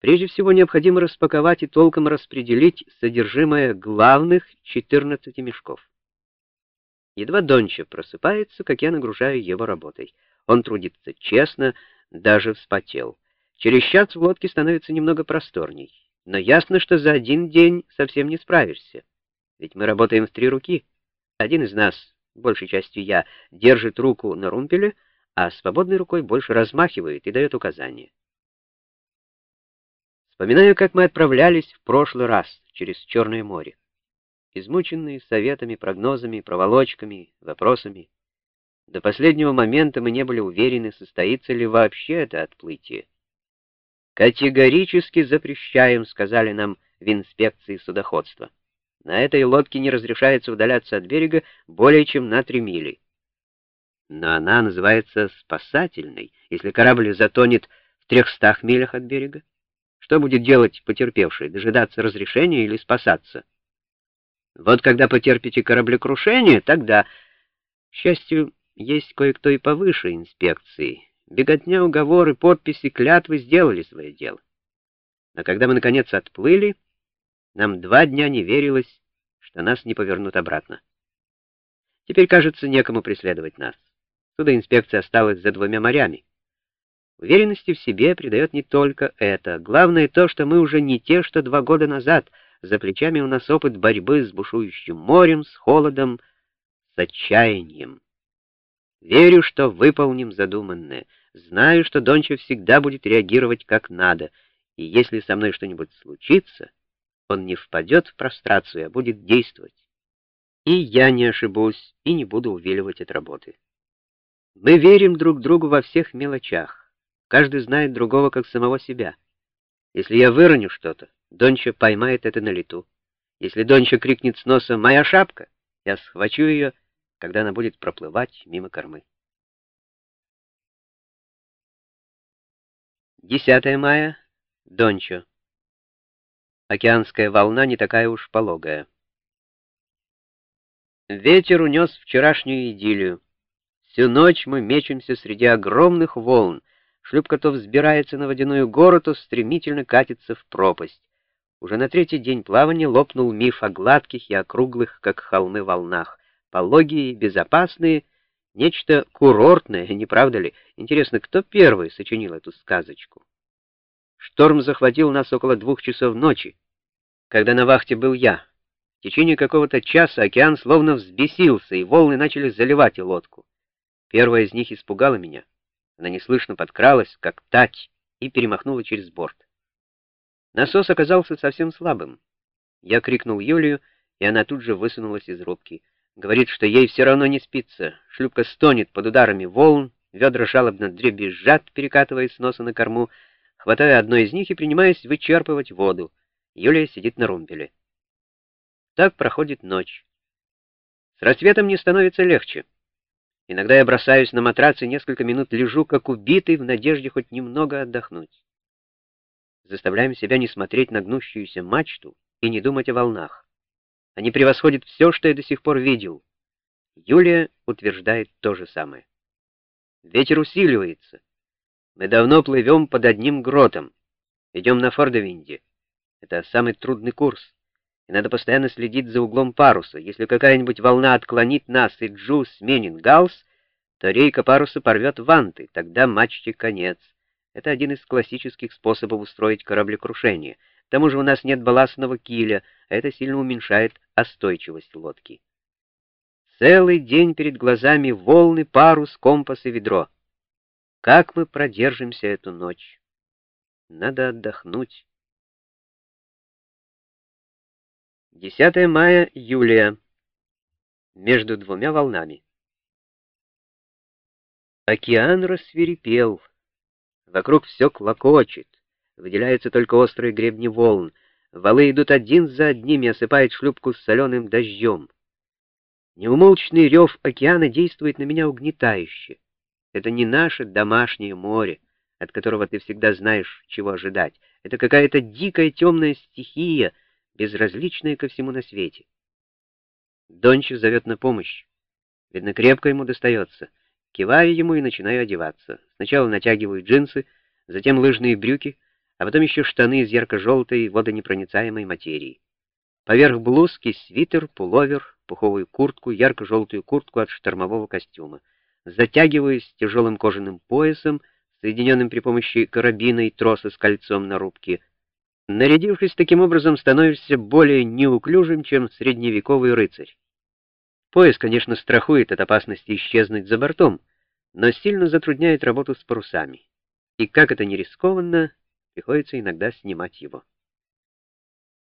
Прежде всего необходимо распаковать и толком распределить содержимое главных 14 мешков. Едва Донча просыпается, как я нагружаю его работой. Он трудится честно, даже вспотел. Через час в лодке становится немного просторней. Но ясно, что за один день совсем не справишься. Ведь мы работаем в три руки. Один из нас, большей частью я, держит руку на румпеле, а свободной рукой больше размахивает и дает указания. Вспоминаю, как мы отправлялись в прошлый раз через Черное море. Измученные советами, прогнозами, проволочками, вопросами. До последнего момента мы не были уверены, состоится ли вообще это отплытие. «Категорически запрещаем», — сказали нам в инспекции судоходства. На этой лодке не разрешается удаляться от берега более чем на три мили. Но она называется спасательной, если корабль затонет в трехстах милях от берега. Что будет делать потерпевший? Дожидаться разрешения или спасаться? Вот когда потерпите кораблекрушение, тогда, к счастью, есть кое-кто и повыше инспекции. Беготня, уговоры, подписи, клятвы сделали свое дело. Но когда мы, наконец, отплыли, нам два дня не верилось, что нас не повернут обратно. Теперь, кажется, некому преследовать нас. Судоинспекция осталась за двумя морями. Уверенности в себе придает не только это. Главное то, что мы уже не те, что два года назад — за плечами у нас опыт борьбы с бушующим морем, с холодом, с отчаянием. Верю, что выполним задуманное. Знаю, что Донча всегда будет реагировать как надо, и если со мной что-нибудь случится, он не впадет в прострацию, а будет действовать. И я не ошибусь, и не буду увиливать от работы. Мы верим друг другу во всех мелочах. Каждый знает другого как самого себя. Если я выроню что-то, Донча поймает это на лету. Если Донча крикнет с носа «Моя шапка!», я схвачу ее, когда она будет проплывать мимо кормы. 10 мая. Дончо. Океанская волна не такая уж пологая. Ветер унес вчерашнюю идиллию. Всю ночь мы мечемся среди огромных волн. Шлюпка то взбирается на водяную гору, то стремительно катится в пропасть. Уже на третий день плавания лопнул миф о гладких и округлых, как холмы, волнах. Пологие, безопасные, нечто курортное, не правда ли? Интересно, кто первый сочинил эту сказочку? Шторм захватил нас около двух часов ночи, когда на вахте был я. В течение какого-то часа океан словно взбесился, и волны начали заливать лодку. Первая из них испугала меня. Она неслышно подкралась, как тать, и перемахнула через борт. Насос оказался совсем слабым. Я крикнул Юлию, и она тут же высунулась из рубки. Говорит, что ей все равно не спится. Шлюпка стонет под ударами волн, ведра жалобно дребезжат, перекатываясь с носа на корму. Хватаю одно из них и принимаюсь вычерпывать воду. Юлия сидит на румпеле. Так проходит ночь. С рассветом мне становится легче. Иногда я бросаюсь на матрац и несколько минут лежу, как убитый, в надежде хоть немного отдохнуть заставляем себя не смотреть на гнущуюся мачту и не думать о волнах. Они превосходят все, что я до сих пор видел. Юлия утверждает то же самое. Ветер усиливается. Мы давно плывем под одним гротом. Идем на Фордовинде. Это самый трудный курс. И надо постоянно следить за углом паруса. Если какая-нибудь волна отклонит нас, и Джу сменит галс, то рейка паруса порвет ванты. Тогда мачте конец. Это один из классических способов устроить кораблекрушение. К тому же у нас нет балластного киля, а это сильно уменьшает остойчивость лодки. Целый день перед глазами волны, парус, компас и ведро. Как мы продержимся эту ночь? Надо отдохнуть. 10 мая, Юлия. Между двумя волнами. Океан рассверепел. Вокруг все клокочет, выделяются только острые гребни волн. Валы идут один за одним и осыпают шлюпку с соленым дождем. Неумолчный рев океана действует на меня угнетающе. Это не наше домашнее море, от которого ты всегда знаешь, чего ожидать. Это какая-то дикая темная стихия, безразличная ко всему на свете. Дончик зовет на помощь. Видно, крепко ему достается. Киваю ему и начинаю одеваться. Сначала натягиваю джинсы, затем лыжные брюки, а потом еще штаны из ярко-желтой водонепроницаемой материи. Поверх блузки свитер, пуловер, пуховую куртку, ярко-желтую куртку от штормового костюма. Затягиваясь тяжелым кожаным поясом, соединенным при помощи карабина и троса с кольцом на рубке, нарядившись таким образом, становишься более неуклюжим, чем средневековый рыцарь. Пояс, конечно, страхует от опасности исчезнуть за бортом, но сильно затрудняет работу с парусами. И как это не рискованно, приходится иногда снимать его.